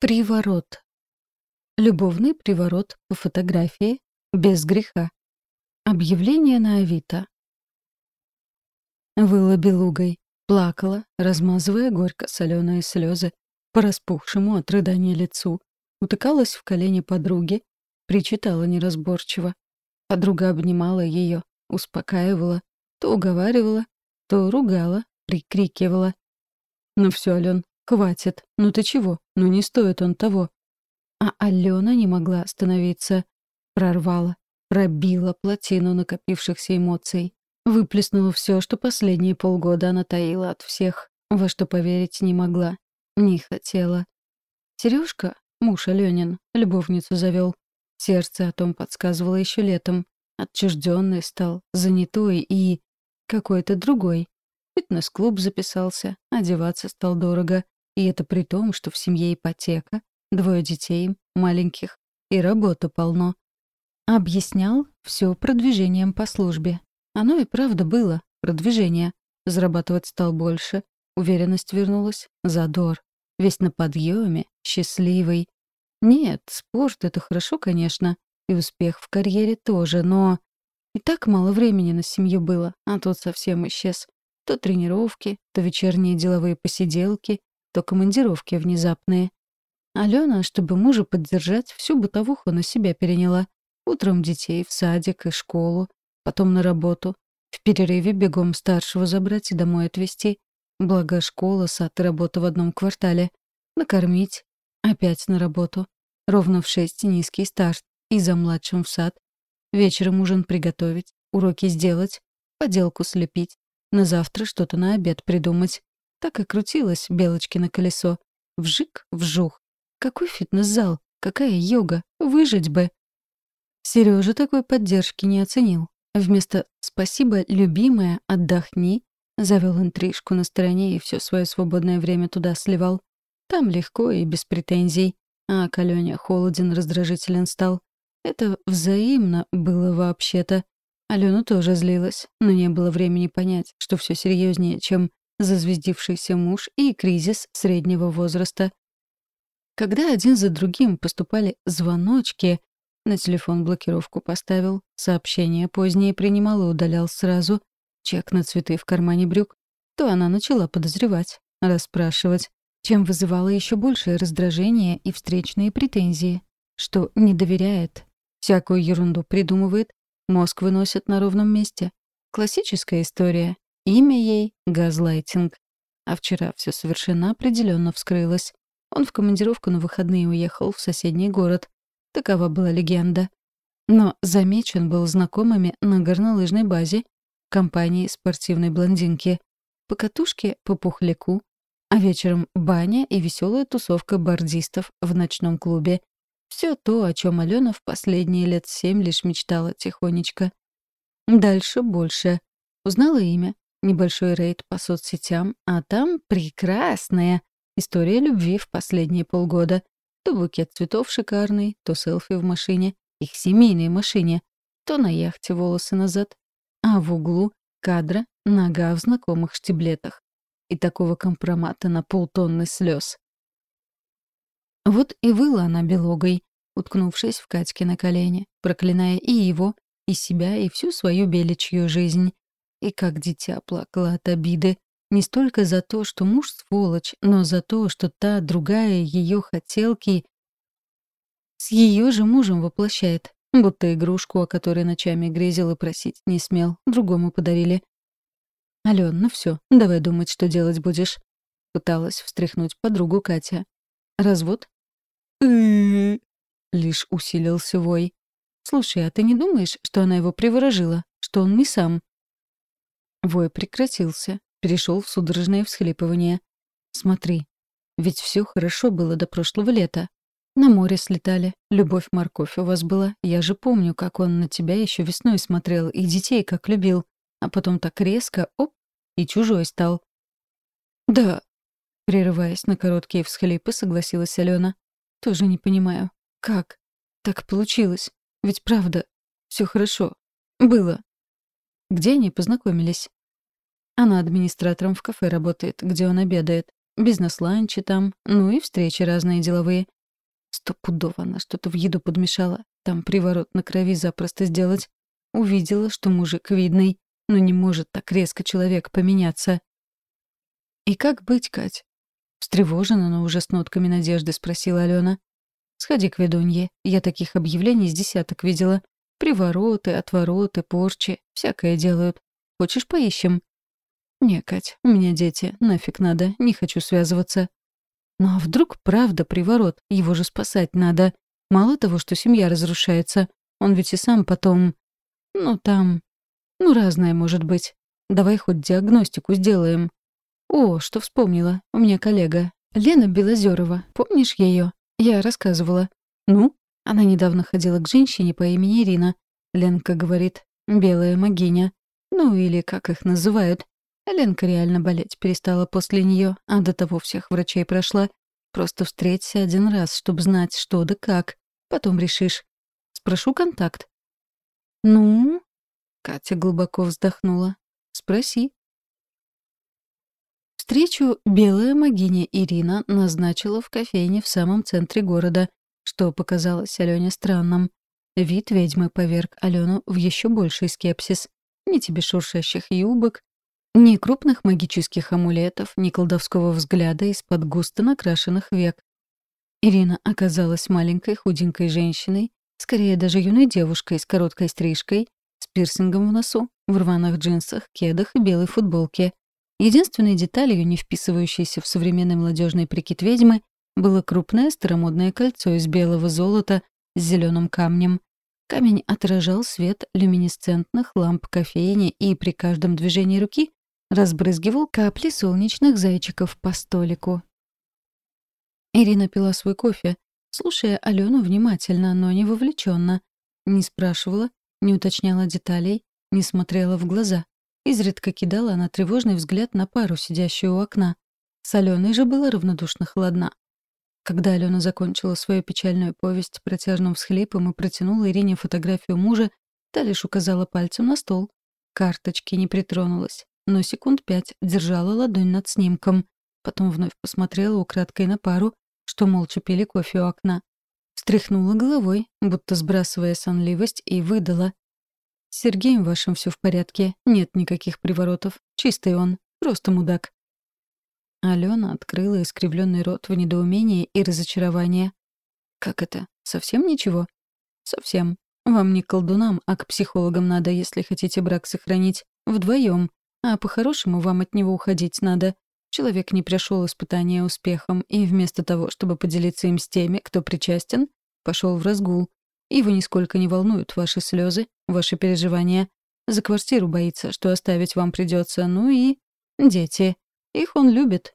Приворот. Любовный приворот по фотографии без греха. Объявление на Авито. Выла белугой, плакала, размазывая горько-соленые слезы по распухшему от рыдания лицу, утыкалась в колени подруги, причитала неразборчиво. Подруга обнимала ее, успокаивала, то уговаривала, то ругала, прикрикивала. «Ну все, Ален, «Хватит. Ну ты чего? Ну не стоит он того». А Алена не могла остановиться. Прорвала, пробила плотину накопившихся эмоций. Выплеснула все, что последние полгода она таила от всех, во что поверить не могла, не хотела. Сережка, муж Аленин, любовницу завел. Сердце о том подсказывало еще летом. Отчужденный стал, занятой и... какой-то другой. Фитнес-клуб записался, одеваться стал дорого. И это при том, что в семье ипотека, двое детей, маленьких, и работа полно. Объяснял все продвижением по службе. Оно и правда было, продвижение. Зарабатывать стал больше, уверенность вернулась, задор. Весь на подъеме, счастливый. Нет, спорт — это хорошо, конечно, и успех в карьере тоже, но... И так мало времени на семью было, а тут совсем исчез. То тренировки, то вечерние деловые посиделки, то командировки внезапные. Алена, чтобы мужа поддержать, всю бытовуху на себя переняла. Утром детей в садик и школу, потом на работу. В перерыве бегом старшего забрать и домой отвезти. Благо школа, сад и работа в одном квартале. Накормить. Опять на работу. Ровно в шесть низкий старт. И за младшим в сад. Вечером ужин приготовить, уроки сделать, поделку слепить. На завтра что-то на обед придумать. Так и крутилось белочкино колесо. Вжик-вжух. Какой фитнес-зал? Какая йога? Выжить бы. Сережа такой поддержки не оценил. Вместо «спасибо, любимая, отдохни» завел интрижку на стороне и все свое свободное время туда сливал. Там легко и без претензий. А Калёня холоден, раздражителен стал. Это взаимно было вообще-то. Алена тоже злилась, но не было времени понять, что все серьезнее, чем зазвездившийся муж и кризис среднего возраста. Когда один за другим поступали звоночки, на телефон блокировку поставил, сообщение позднее принимал и удалял сразу, чек на цветы в кармане брюк, то она начала подозревать, расспрашивать, чем вызывало еще большее раздражение и встречные претензии, что не доверяет, всякую ерунду придумывает, мозг выносит на ровном месте. Классическая история. Имя ей — Газлайтинг. А вчера все совершенно определенно вскрылось. Он в командировку на выходные уехал в соседний город. Такова была легенда. Но замечен был знакомыми на горнолыжной базе компании спортивной блондинки. По катушке по пухляку, а вечером баня и веселая тусовка бордистов в ночном клубе. Все то, о чем Алена в последние лет семь лишь мечтала тихонечко. Дальше больше. Узнала имя, небольшой рейд по соцсетям, а там прекрасная история любви в последние полгода. То букет цветов шикарный, то селфи в машине, их семейной машине, то на яхте волосы назад, а в углу кадра нога в знакомых штиблетах. И такого компромата на полтонны слез. Вот и выла она белогой, уткнувшись в Катьке на колени, проклиная и его, и себя, и всю свою беличью жизнь. И как дитя плакала от обиды. Не столько за то, что муж сволочь, но за то, что та другая ее хотелки с ее же мужем воплощает. Будто игрушку, о которой ночами грезил и просить не смел, другому подарили. «Алён, ну всё, давай думать, что делать будешь». Пыталась встряхнуть подругу Катя. «Развод?» Лишь усилился вой. «Слушай, а ты не думаешь, что она его приворожила? Что он не сам?» Вой прекратился, перешел в судорожное всхлипывание. «Смотри, ведь все хорошо было до прошлого лета. На море слетали, любовь-морковь у вас была. Я же помню, как он на тебя еще весной смотрел и детей как любил. А потом так резко, оп, и чужой стал». «Да», — прерываясь на короткие всхлипы, согласилась Алена. «Тоже не понимаю. Как? Так получилось. Ведь правда, все хорошо. Было. Где они познакомились? Она администратором в кафе работает, где он обедает. Бизнес-ланчи там, ну и встречи разные деловые. Стопудово она что-то в еду подмешала. Там приворот на крови запросто сделать. Увидела, что мужик видный, но не может так резко человек поменяться. «И как быть, Кать?» Встревоженно, но уже с нотками надежды спросила Алена. «Сходи к ведунье. Я таких объявлений с десяток видела. Привороты, отвороты, порчи. Всякое делают. Хочешь, поищем?» «Не, Кать, у меня дети. Нафиг надо. Не хочу связываться». «Ну а вдруг правда приворот? Его же спасать надо. Мало того, что семья разрушается. Он ведь и сам потом... Ну, там... Ну, разное может быть. Давай хоть диагностику сделаем. О, что вспомнила. У меня коллега. Лена Белозерова. Помнишь ее? Я рассказывала. Ну? Она недавно ходила к женщине по имени Ирина. Ленка говорит, белая магиня. Ну, или как их называют. Ленка реально болеть перестала после нее, а до того всех врачей прошла. Просто встреться один раз, чтобы знать, что да как. Потом решишь. Спрошу контакт. «Ну?» — Катя глубоко вздохнула. «Спроси». Встречу белая магиня Ирина назначила в кофейне в самом центре города, что показалось Алене странным. Вид ведьмы поверг Алену в еще больший скепсис. Ни тебе шуршащих юбок, ни крупных магических амулетов, ни колдовского взгляда из-под густо накрашенных век. Ирина оказалась маленькой худенькой женщиной, скорее даже юной девушкой с короткой стрижкой, с пирсингом в носу, в рваных джинсах, кедах и белой футболке. Единственной деталью, не вписывающейся в современный молодежный прикид ведьмы, было крупное старомодное кольцо из белого золота с зеленым камнем. Камень отражал свет люминесцентных ламп кофейни и при каждом движении руки разбрызгивал капли солнечных зайчиков по столику. Ирина пила свой кофе, слушая Алену внимательно, но не вовлеченно. Не спрашивала, не уточняла деталей, не смотрела в глаза. Изредка кидала она тревожный взгляд на пару, сидящую у окна. С Аленой же была равнодушно холодна. Когда Алена закончила свою печальную повесть протяжным всхлипом и протянула Ирине фотографию мужа, та лишь указала пальцем на стол. Карточки не притронулась, но секунд пять держала ладонь над снимком. Потом вновь посмотрела украдкой на пару, что молча пили кофе у окна. Встряхнула головой, будто сбрасывая сонливость, и выдала. «С Сергеем вашим все в порядке, нет никаких приворотов. Чистый он, просто мудак». Алена открыла искривленный рот в недоумении и разочаровании. «Как это? Совсем ничего?» «Совсем. Вам не к колдунам, а к психологам надо, если хотите брак сохранить. Вдвоем. А по-хорошему вам от него уходить надо. Человек не прошел испытания успехом, и вместо того, чтобы поделиться им с теми, кто причастен, пошел в разгул. Его нисколько не волнуют ваши слезы, ваши переживания. За квартиру боится, что оставить вам придется. Ну и... дети. Их он любит.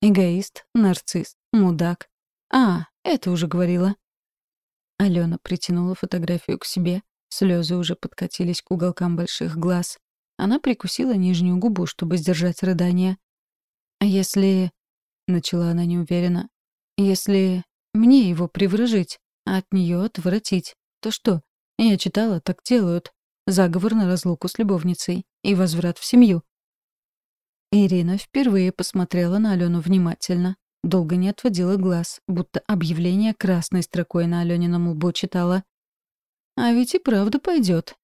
Эгоист, нарцисс, мудак. А, это уже говорила. Алена притянула фотографию к себе. Слезы уже подкатились к уголкам больших глаз. Она прикусила нижнюю губу, чтобы сдержать рыдание. «А если...» — начала она неуверенно. «Если мне его приворожить, а от нее отворотить, то что? Я читала, так делают. Заговор на разлуку с любовницей и возврат в семью». Ирина впервые посмотрела на Алену внимательно. Долго не отводила глаз, будто объявление красной строкой на Алёнином лбу читала. «А ведь и правда пойдет,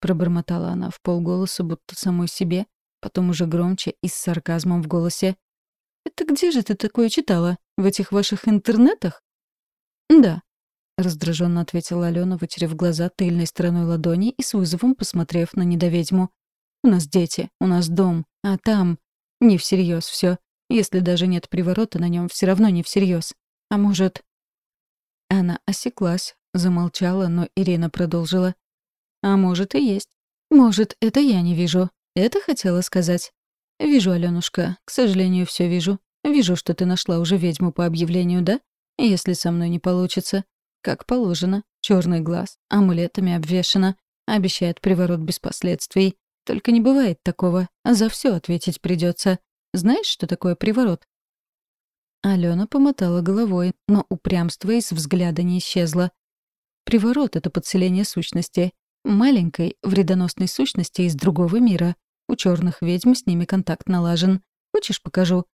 пробормотала она в полголоса, будто самой себе, потом уже громче и с сарказмом в голосе. «Это где же ты такое читала? В этих ваших интернетах?» «Да», — раздраженно ответила Алена, вытерев глаза тыльной стороной ладони и с вызовом посмотрев на недоведьму. «У нас дети, у нас дом, а там...» «Не всерьез все. Если даже нет приворота на нем, все равно не всерьез. А может...» Она осеклась, замолчала, но Ирина продолжила. «А может и есть. Может, это я не вижу, это хотела сказать. Вижу, Алёнушка, к сожалению, все вижу. Вижу, что ты нашла уже ведьму по объявлению, да? Если со мной не получится. Как положено. Черный глаз, амулетами обвешана. Обещает приворот без последствий. Только не бывает такого. За все ответить придется. Знаешь, что такое приворот? Алена помотала головой, но упрямство из взгляда не исчезло. Приворот — это подселение сущности. Маленькой, вредоносной сущности из другого мира. У черных ведьм с ними контакт налажен. Хочешь, покажу?»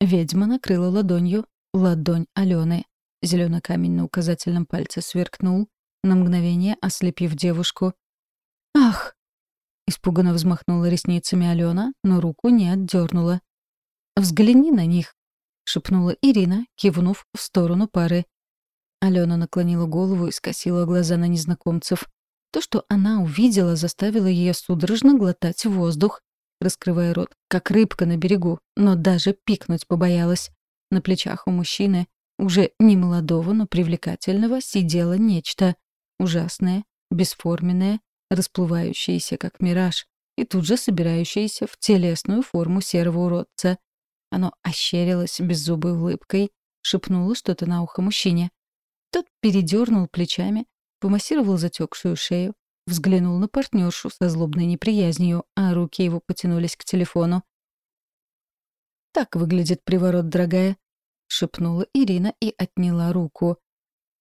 Ведьма накрыла ладонью ладонь Алены. Зеленый камень на указательном пальце сверкнул, на мгновение ослепив девушку. «Ах!» — испуганно взмахнула ресницами Алена, но руку не отдернула. «Взгляни на них!» — шепнула Ирина, кивнув в сторону пары. Алена наклонила голову и скосила глаза на незнакомцев. То, что она увидела, заставило ее судорожно глотать воздух, раскрывая рот, как рыбка на берегу, но даже пикнуть побоялась. На плечах у мужчины, уже не молодого, но привлекательного, сидело нечто ужасное, бесформенное, расплывающееся, как мираж, и тут же собирающееся в телесную форму серого уродца. Оно ощерилось беззубой улыбкой, шепнуло что-то на ухо мужчине. Тот передернул плечами, помассировал затекшую шею, взглянул на партнершу со злобной неприязнью, а руки его потянулись к телефону. «Так выглядит приворот, дорогая», — шепнула Ирина и отняла руку.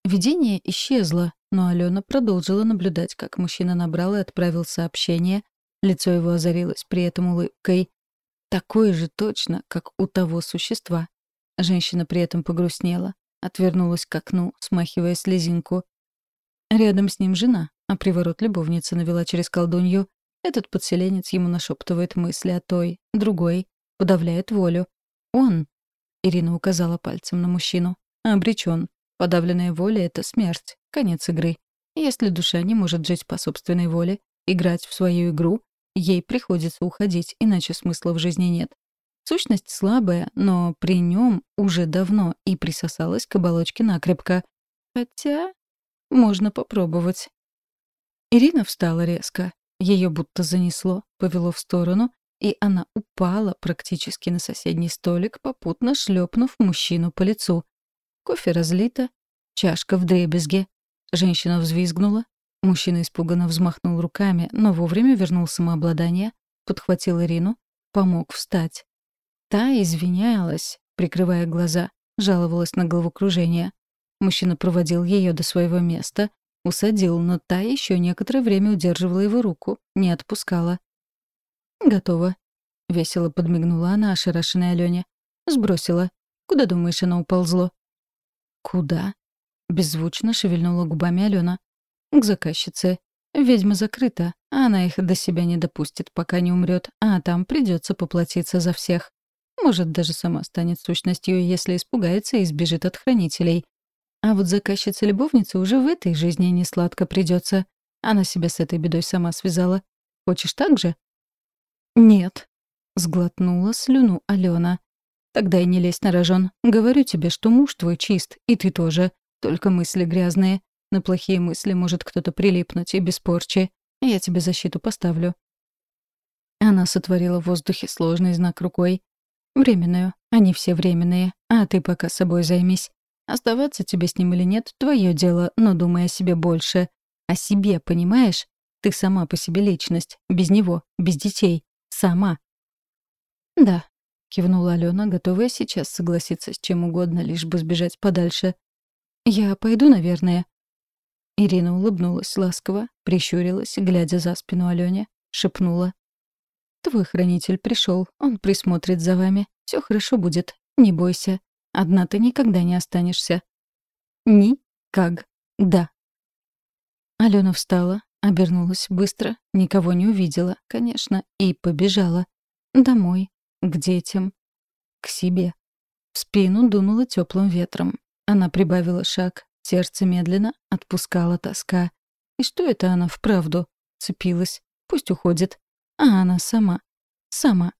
Видение исчезло, но Алена продолжила наблюдать, как мужчина набрал и отправил сообщение. Лицо его озарилось при этом улыбкой. Такое же точно, как у того существа. Женщина при этом погрустнела, отвернулась к окну, смахивая слезинку. Рядом с ним жена, а приворот любовница навела через колдунью. Этот подселенец ему нашептывает мысли о той, другой, подавляет волю. Он, Ирина указала пальцем на мужчину, обречен. Подавленная воля — это смерть, конец игры. Если душа не может жить по собственной воле, играть в свою игру, ей приходится уходить, иначе смысла в жизни нет. Сущность слабая, но при нем уже давно и присосалась к оболочке накрепко. Хотя можно попробовать. Ирина встала резко. Ее будто занесло, повело в сторону, и она упала практически на соседний столик, попутно шлепнув мужчину по лицу. Кофе разлито, чашка в дребезге. Женщина взвизгнула. Мужчина испуганно взмахнул руками, но вовремя вернул самообладание, подхватил Ирину, помог встать. Та извинялась, прикрывая глаза, жаловалась на головокружение. Мужчина проводил ее до своего места, усадил, но та еще некоторое время удерживала его руку, не отпускала. «Готово», — весело подмигнула она ошарашенной Алене. «Сбросила. Куда, думаешь, оно уползло?» «Куда?» — беззвучно шевельнула губами Алена. «К заказчице. Ведьма закрыта, а она их до себя не допустит, пока не умрет, а там придется поплатиться за всех. Может, даже сама станет сущностью, если испугается и сбежит от хранителей. А вот заказчица-любовница уже в этой жизни не сладко придется. Она себя с этой бедой сама связала. Хочешь так же? Нет. Сглотнула слюну Алена. Тогда и не лезь на рожон. Говорю тебе, что муж твой чист, и ты тоже. Только мысли грязные. На плохие мысли может кто-то прилипнуть и без порчи. Я тебе защиту поставлю. Она сотворила в воздухе сложный знак рукой. Временную. Они все временные. А ты пока собой займись. Оставаться тебе с ним или нет — твое дело, но думай о себе больше. О себе, понимаешь? Ты сама по себе личность. Без него, без детей. Сама. «Да», — кивнула Алена, готовая сейчас согласиться с чем угодно, лишь бы сбежать подальше. «Я пойду, наверное». Ирина улыбнулась ласково, прищурилась, глядя за спину Алене, шепнула. «Твой хранитель пришел, он присмотрит за вами. Все хорошо будет, не бойся. Одна ты никогда не останешься. Ни-как-да. Алена встала, обернулась быстро, никого не увидела, конечно, и побежала. Домой, к детям, к себе. В спину дунуло теплым ветром. Она прибавила шаг, сердце медленно отпускала тоска. И что это она вправду? Цепилась. Пусть уходит. А она сама. Сама.